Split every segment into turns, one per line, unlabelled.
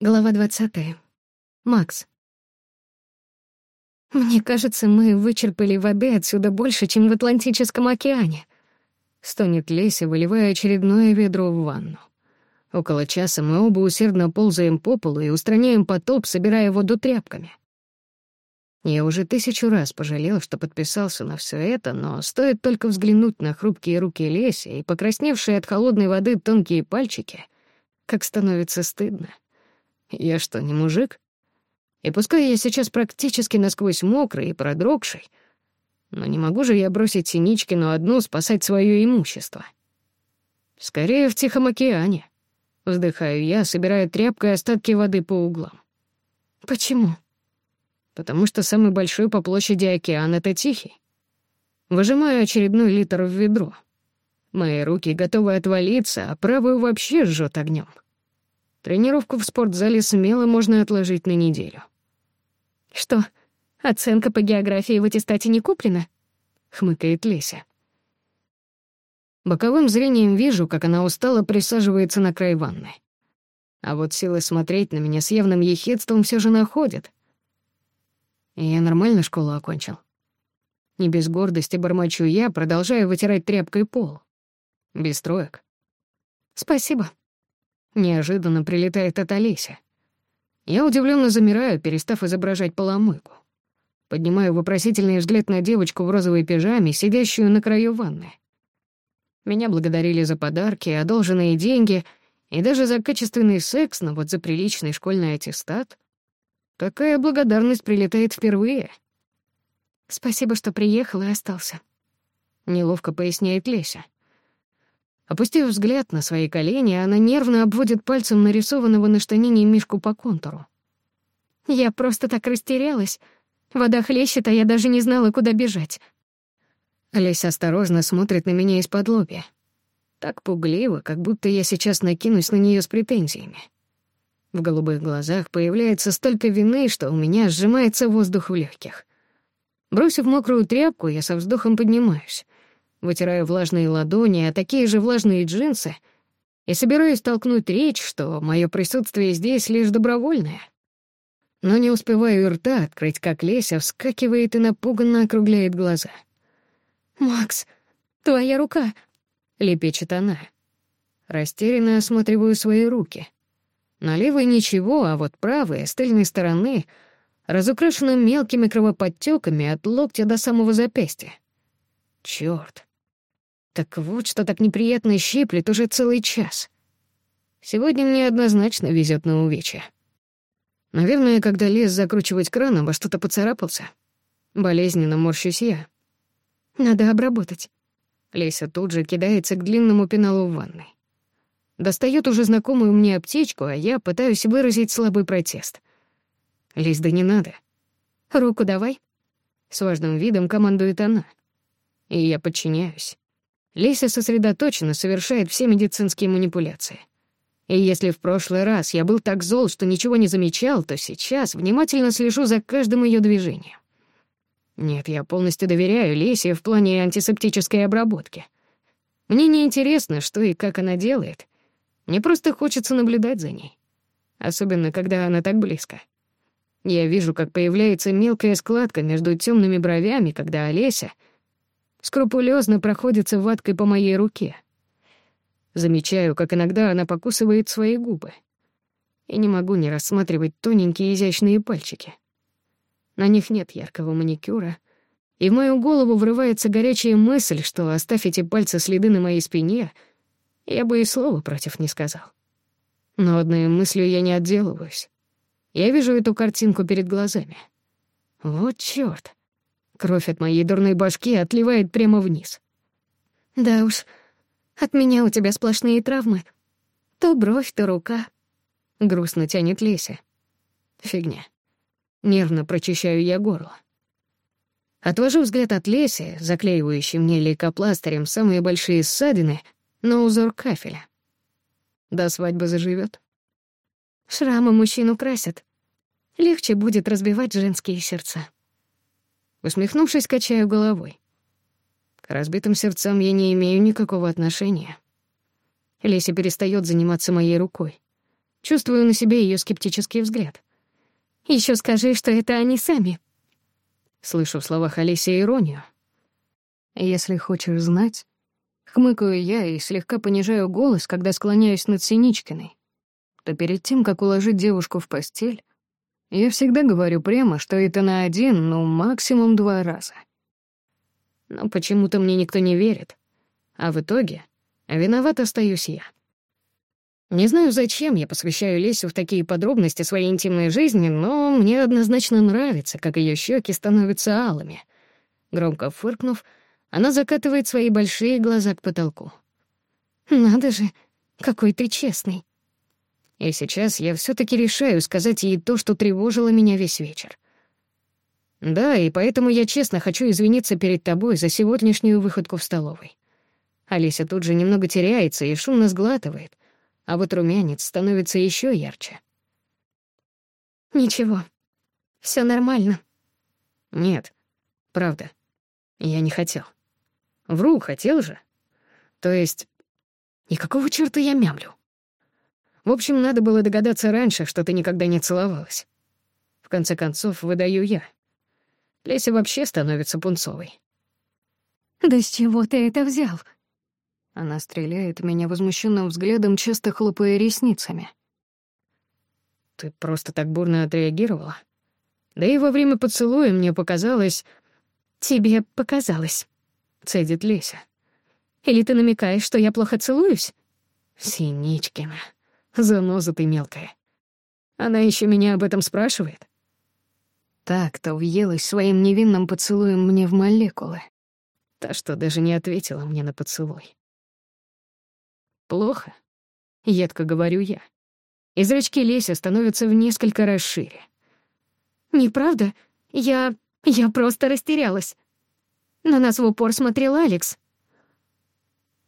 Глава двадцатая. Макс. «Мне кажется, мы вычерпали воды отсюда больше, чем в Атлантическом океане», — стонет Леся, выливая очередное ведро в ванну. Около часа мы оба усердно ползаем по полу и устраняем потоп, собирая воду тряпками. Я уже тысячу раз пожалел, что подписался на все это, но стоит только взглянуть на хрупкие руки Леси и покрасневшие от холодной воды тонкие пальчики, как становится стыдно. Я что, не мужик? И пускай я сейчас практически насквозь мокрый и продрогший, но не могу же я бросить Синичкину одну спасать свое имущество. Скорее в Тихом океане. Вздыхаю я, собирая тряпкой остатки воды по углам. Почему? Потому что самый большой по площади океан — это Тихий. Выжимаю очередной литр в ведро. Мои руки готовы отвалиться, а правую вообще жжет огнем. Тренировку в спортзале смело можно отложить на неделю.
«Что, оценка по географии в аттестате не куплена?»
— хмыкает Леся. Боковым зрением вижу, как она устало присаживается на край ванны. А вот силы смотреть на меня с явным ехидством все же находит. я нормально школу окончил. Не без гордости бормочу я, продолжаю вытирать тряпкой пол. Без троек.
«Спасибо»,
неожиданно прилетает от Олеся. Я удивлённо замираю, перестав изображать поломойку. Поднимаю вопросительный взгляд на девочку в розовой пижаме, сидящую на краю ванны. Меня благодарили за подарки, одолженные деньги и даже за качественный секс, но вот за приличный школьный аттестат. Такая благодарность прилетает впервые.
«Спасибо, что приехал и остался», —
неловко поясняет Леся. Опустив взгляд на свои колени, она нервно обводит пальцем нарисованного на штанине мишку по контуру.
«Я просто так растерялась. Вода хлещет, а я даже не знала, куда бежать».
Лесь осторожно смотрит на меня из-под лобья. Так пугливо, как будто я сейчас накинусь на нее с претензиями. В голубых глазах появляется столько вины, что у меня сжимается воздух в легких. Бросив мокрую тряпку, я со вздохом поднимаюсь вытираю влажные ладони, а такие же влажные джинсы, и собираюсь толкнуть речь, что мое присутствие здесь лишь добровольное. Но не успеваю и рта открыть, как Леся вскакивает и напуганно округляет глаза.
«Макс, твоя рука!»
— лепечет она. Растерянно осматриваю свои руки. На левой ничего, а вот правая, с тыльной стороны, разукрашена мелкими кровоподтёками от локтя до самого запястья. Чёрт. Так вот, что так неприятно щиплет уже целый час. Сегодня мне однозначно везет на увечья. Наверное, когда лез закручивать краном во что-то поцарапался. Болезненно морщусь я.
Надо обработать.
Леся тут же кидается к длинному пеналу в ванной. Достает уже знакомую мне аптечку, а я пытаюсь выразить слабый протест. Лезь, да не надо.
Руку давай.
С важным видом командует она. И я подчиняюсь. Леся сосредоточенно совершает все медицинские манипуляции. И если в прошлый раз я был так зол, что ничего не замечал, то сейчас внимательно слежу за каждым ее движением. Нет, я полностью доверяю Лесе в плане антисептической обработки. Мне не интересно, что и как она делает. Мне просто хочется наблюдать за ней. Особенно, когда она так близко. Я вижу, как появляется мелкая складка между темными бровями, когда Олеся — скрупулезно проходится ваткой по моей руке. Замечаю, как иногда она покусывает свои губы. И не могу не рассматривать тоненькие изящные пальчики. На них нет яркого маникюра, и в мою голову врывается горячая мысль, что оставь эти пальцы следы на моей спине, я бы и слова против не сказал. Но одной мыслью я не отделываюсь. Я вижу эту картинку перед глазами. Вот чёрт. Кровь от моей дурной башки отливает прямо вниз.
Да уж, от меня у тебя сплошные травмы. То бровь, то рука.
Грустно тянет Леся. Фигня. Нервно прочищаю я горло. Отвожу взгляд от Леси, заклеивающей мне лейкопластырем самые большие ссадины на узор кафеля. До свадьбы заживет.
Шрамы мужчину красят. Легче будет разбивать женские сердца.
Усмехнувшись, качаю головой. К разбитым сердцам я не имею никакого отношения. Леся перестает заниматься моей рукой. Чувствую на себе ее скептический взгляд.
Еще скажи, что это они сами.
Слышу в словах Олеси иронию. Если хочешь знать, хмыкаю я и слегка понижаю голос, когда склоняюсь над Синичкиной. То перед тем, как уложить девушку в постель, я всегда говорю прямо, что это на один, ну, максимум два раза. Но почему-то мне никто не верит. А в итоге виноват остаюсь я. Не знаю, зачем я посвящаю Лесю в такие подробности своей интимной жизни, но мне однозначно нравится, как ее щеки становятся алыми. Громко фыркнув, она закатывает свои большие глаза к потолку.
«Надо же, какой ты честный!»
И сейчас я всё-таки решаю сказать ей то, что тревожило меня весь вечер. Да, и поэтому я честно хочу извиниться перед тобой за сегодняшнюю выходку в столовой. Алися тут же немного теряется и шумно сглатывает, а вот румянец становится ещё ярче.
Ничего. Всё нормально.
Нет. Правда. Я не хотел. Вру, хотел же. То есть... И какого чёрта я мямлю? В общем, надо было догадаться раньше, что ты никогда не целовалась. В конце концов, выдаю я. Леся вообще становится пунцовой.
«Да с чего ты это взял?»
Она стреляет меня возмущенным взглядом, часто хлопая ресницами. «Ты просто так бурно отреагировала. Да и во время поцелуя мне показалось...»
«Тебе показалось», —
цедит Леся.
«Или ты намекаешь, что я плохо целуюсь?»
«Синичкина», заноза ты мелкая. Она еще меня об этом спрашивает? Так-то уелась своим невинным поцелуем мне в молекулы. Та, что даже не ответила мне на поцелуй. Плохо, едко говорю я. И зрачки Леся становятся в несколько раз шире.
Неправда, я... я просто растерялась. На нас в упор смотрел Алекс.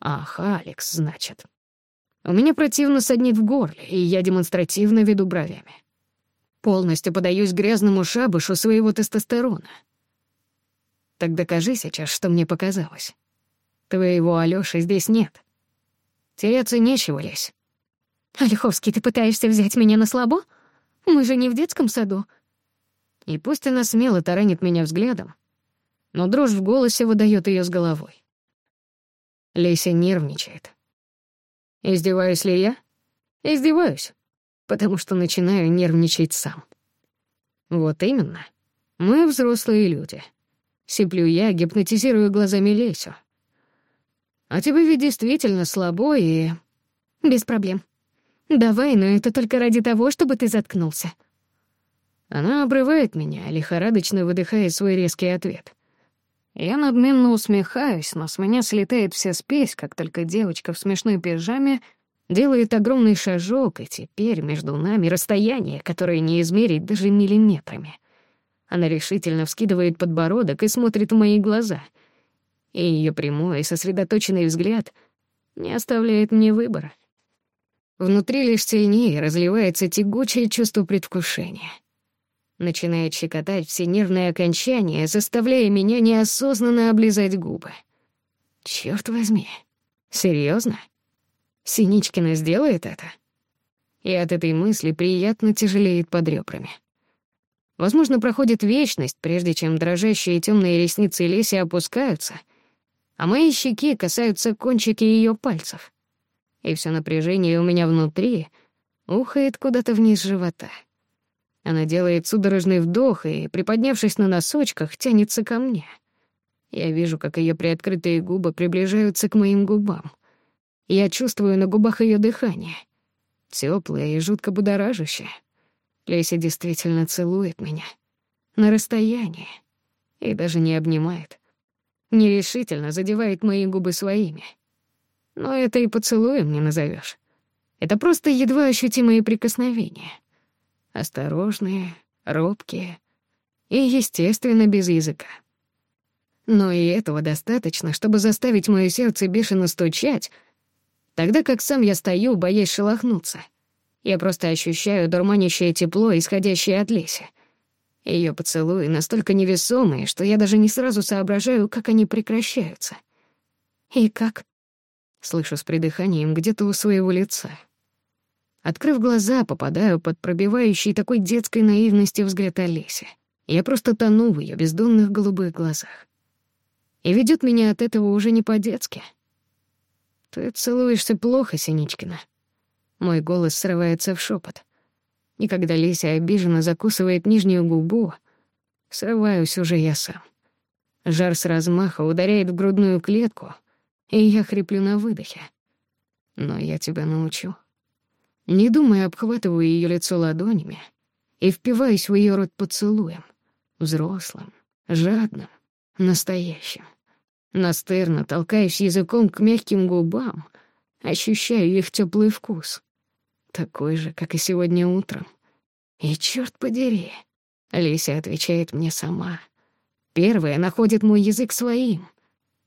Ах, Алекс, значит. У Меня противно саднит в горле, и я демонстративно веду бровями. Полностью подаюсь грязному шабышу своего тестостерона. Так докажи сейчас, что мне показалось. Твоего Алёши здесь нет. Теряться нечего, Лесь.
«Ольховский, ты пытаешься взять меня на слабо? Мы же не в детском саду».
И пусть она смело таранит меня взглядом, но дрожь в голосе выдаёт её с головой. Леся нервничает. Издеваюсь ли я? Издеваюсь, потому что начинаю нервничать сам. Вот именно. Мы взрослые люди. Сиплю я, гипнотизирую глазами Лесю. А тебе ведь действительно слабо и...
Без проблем. Давай, но это только ради того, чтобы ты заткнулся.
Она обрывает меня, лихорадочно выдыхая свой резкий ответ. Я надменно усмехаюсь, но с меня слетает вся спесь, как только девочка в смешной пижаме делает огромный шажок, и теперь между нами расстояние, которое не измерить даже миллиметрами. Она решительно вскидывает подбородок и смотрит в мои глаза. И её прямой, сосредоточенный взгляд не оставляет мне выбора. Внутри лишь теней разливается тягучее чувство предвкушения — Начинает щекотать все нервные окончания, заставляя меня неосознанно облизать губы. Черт возьми. серьезно? Синичкина сделает это? И от этой мысли приятно тяжелеет под ребрами. Возможно, проходит вечность, прежде чем дрожащие темные ресницы Леси опускаются, а мои щеки касаются кончики её пальцев. И все напряжение у меня внутри ухает куда-то вниз живота — она делает судорожный вдох и, приподнявшись на носочках, тянется ко мне. Я вижу, как ее приоткрытые губы приближаются к моим губам. Я чувствую на губах ее дыхание. теплое и жутко будоражащее. Леся действительно целует меня. На расстоянии. И даже не обнимает. Нерешительно задевает мои губы своими. Но это и поцелуем не назовешь. Это просто едва ощутимые прикосновения — осторожные, робкие и, естественно, без языка. Но и этого достаточно, чтобы заставить моё сердце бешено стучать, тогда как сам я стою, боясь шелохнуться. Я просто ощущаю дурманящее тепло, исходящее от Леси. её поцелуи настолько невесомые, что я даже не сразу соображаю, как они прекращаются.
«И как?»
— слышу с придыханием где-то у своего лица. Открыв глаза, попадаю под пробивающий такой детской наивности взгляд Олеси. Я просто тону в ее бездонных голубых глазах. И ведет меня от этого уже не по-детски. «Ты целуешься плохо, Синичкина». Мой голос срывается в шепот. И когда Леся обиженно закусывает нижнюю губу, срываюсь уже я сам. Жар с размаха ударяет в грудную клетку, и я хриплю на выдохе. «Но я тебя научу» не думая, обхватываю ее лицо ладонями и впиваюсь в ее рот поцелуем, взрослым, жадным, настоящим. Настырно толкаюсь языком к мягким губам, ощущаю их теплый вкус, такой же, как и сегодня утром. И черт подери, Лися отвечает мне сама. Первая находит мой язык своим.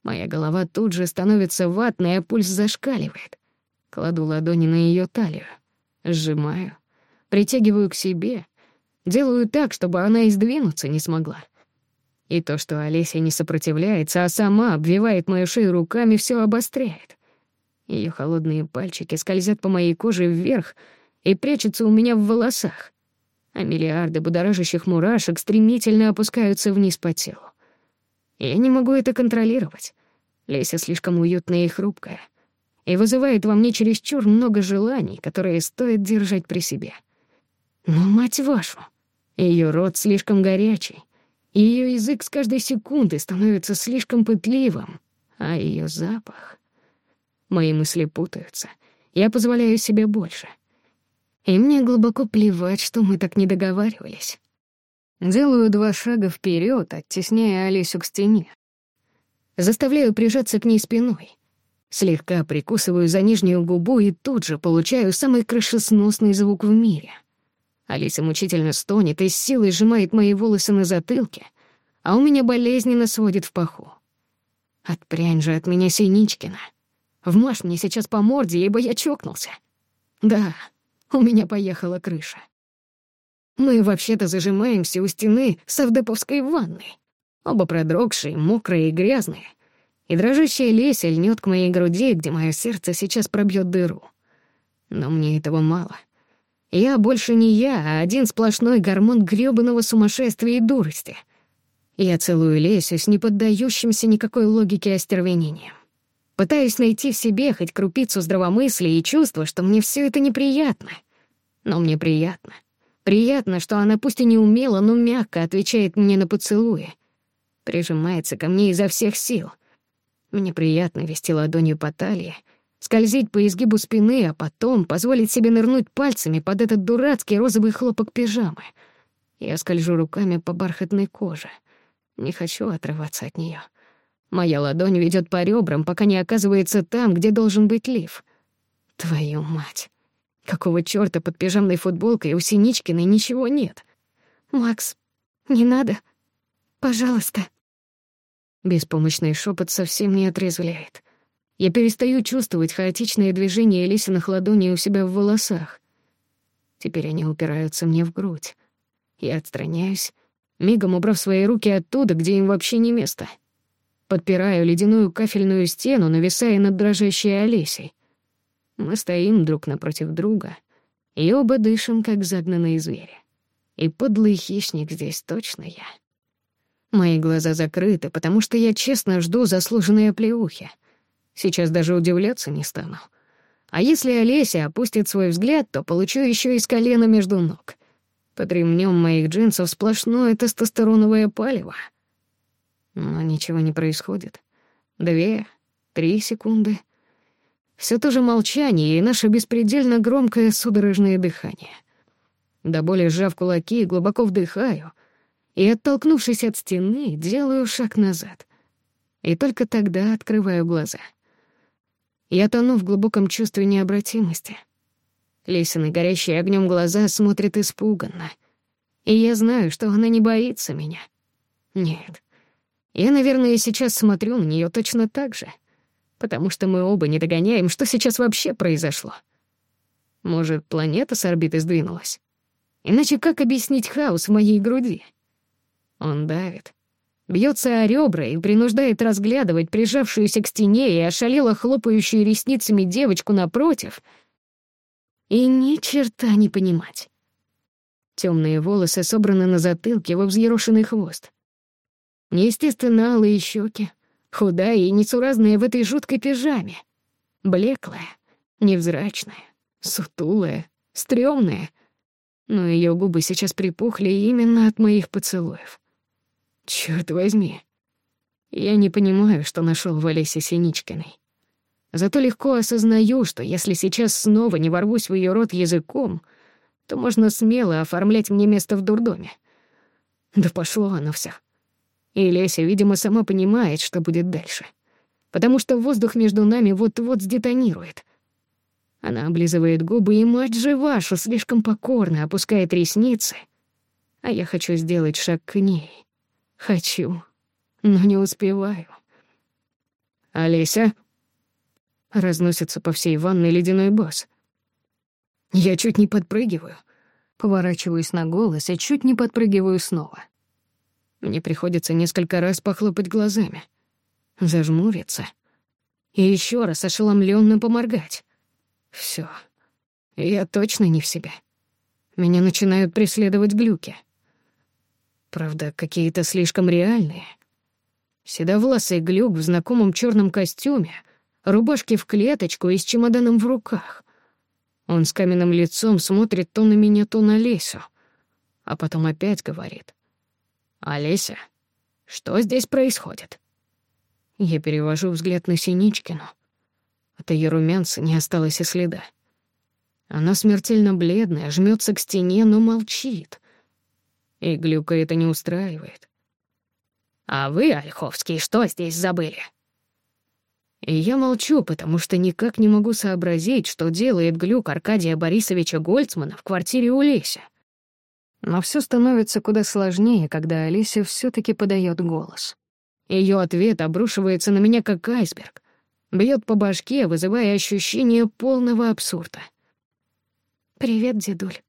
Моя голова тут же становится ватной, а пульс зашкаливает. Кладу ладони на ее талию сжимаю, притягиваю к себе, делаю так, чтобы она издвинуться не смогла. И то, что Олеся не сопротивляется, а сама обвивает мою шею руками, все обостряет. Ее холодные пальчики скользят по моей коже вверх и прячутся у меня в волосах, а миллиарды будоражащих мурашек стремительно опускаются вниз по телу. Я не могу это контролировать. Леся слишком уютная и хрупкая и вызывает во мне чересчур много желаний, которые стоит держать при себе. Но, мать вашу, ее рот слишком горячий, ее язык с каждой секунды становится слишком пытливым, а ее запах... Мои мысли путаются. Я позволяю себе больше. И мне глубоко плевать, что мы так не договаривались. Делаю два шага вперед, оттесняя Алису к стене. Заставляю прижаться к ней спиной — слегка прикусываю за нижнюю губу и тут же получаю самый крышесносный звук в мире. Алиса мучительно стонет и с силой сжимает мои волосы на затылке, а у меня болезненно сводит в паху. Отпрянь же от меня, Синичкина. Вмажь мне сейчас по морде, ибо я чокнулся. Да, у меня поехала крыша. Мы вообще-то зажимаемся у стены с авдеповской ванной. Оба продрогшие, мокрые и грязные — и дрожащая леся льнет к моей груди, где мое сердце сейчас пробьет дыру. Но мне этого мало. Я больше не я, а один сплошной гормон грёбаного сумасшествия и дурости. Я целую Лесю с неподдающимся никакой логике остервенением. Пытаюсь найти в себе хоть крупицу здравомыслия и чувства, что мне все это неприятно. Но мне приятно. Приятно, что она пусть и не умела, но мягко отвечает мне на поцелуи. Прижимается ко мне изо всех сил — мне приятно вести ладонью по талии, скользить по изгибу спины, а потом позволить себе нырнуть пальцами под этот дурацкий розовый хлопок пижамы. Я скольжу руками по бархатной коже. Не хочу отрываться от неё. Моя ладонь ведёт по ребрам, пока не оказывается там, где должен быть лиф. Твою мать. Какого чёрта под пижамной футболкой у Синичкиной ничего нет?
Макс, не надо. Пожалуйста.
Беспомощный шепот совсем не отрезвляет. Я перестаю чувствовать хаотичные движения лисиных ладоней у себя в волосах. Теперь они упираются мне в грудь. Я отстраняюсь, мигом убрав свои руки оттуда, где им вообще не место. Подпираю ледяную кафельную стену, нависая над дрожащей Олесей. Мы стоим друг напротив друга, и оба дышим, как загнанные звери. И подлый хищник здесь точно я. Мои глаза закрыты, потому что я честно жду заслуженные плеухи. Сейчас даже удивляться не стану. А если Олеся опустит свой взгляд, то получу еще и с колена между ног. Под ремнем моих джинсов сплошное тестостероновое палево. Но ничего не происходит. Две, три секунды. Все то же молчание и наше беспредельно громкое судорожное дыхание. До боли сжав кулаки, глубоко вдыхаю — и, оттолкнувшись от стены, делаю шаг назад. И только тогда открываю глаза. Я тону в глубоком чувстве необратимости. Лисины, горящие огнем глаза, смотрят испуганно. И я знаю, что она не боится меня. Нет. Я, наверное, сейчас смотрю на нее точно так же, потому что мы оба не догоняем, что сейчас вообще произошло. Может, планета с орбиты сдвинулась? Иначе как объяснить хаос в моей груди? Он давит. Бьется о ребра и принуждает разглядывать прижавшуюся к стене и ошалело хлопающую ресницами девочку напротив. И ни черта не понимать. Темные волосы собраны на затылке во взъерошенный хвост. Неестественно алые щеки, худая и несуразная в этой жуткой пижаме. Блеклая, невзрачная, сутулая, стрёмная. Но ее губы сейчас припухли именно от моих поцелуев. Черт возьми. Я не понимаю, что нашел в Олесе Синичкиной. Зато легко осознаю, что если сейчас снова не ворвусь в ее рот языком, то можно смело оформлять мне место в дурдоме. Да пошло оно все. И Леся, видимо, сама понимает, что будет дальше. Потому что воздух между нами вот-вот сдетонирует. Она облизывает губы, и мать же вашу слишком покорно опускает ресницы. А я хочу сделать шаг к ней. Хочу, но не успеваю. «Олеся?» Разносится по всей ванной ледяной бас. Я чуть не подпрыгиваю. Поворачиваюсь на голос и чуть не подпрыгиваю снова. Мне приходится несколько раз похлопать глазами, зажмуриться и еще раз ошеломленно поморгать. Все, Я точно не в себе. Меня начинают преследовать глюки. Правда, какие-то слишком реальные. Седовласый глюк в знакомом черном костюме, рубашке в клеточку и с чемоданом в руках. Он с каменным лицом смотрит то на меня, то на Лесю, а потом опять говорит. «Олеся, что здесь происходит?» Я перевожу взгляд на Синичкину. От ее румянца не осталось и следа. Она смертельно бледная, жмется к стене, но молчит и Глюка это не устраивает. «А вы, Ольховский, что здесь забыли?» И я молчу, потому что никак не могу сообразить, что делает глюк Аркадия Борисовича Гольцмана в квартире у Леси. Но все становится куда сложнее, когда Олеся все таки подает голос. Ее ответ обрушивается на меня как айсберг, бьет по башке, вызывая ощущение полного абсурда.
«Привет, дедуль».